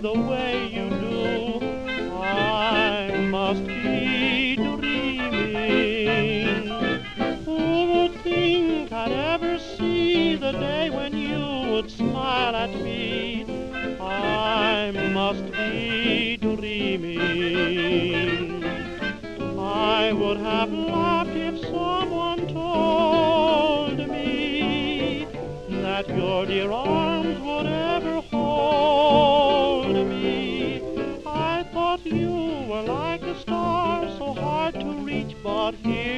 the way you do, I must be dreaming. Who would think I'd ever see the day when you would smile at me? I must be dreaming. I would have laughed if someone told me that your dear not here.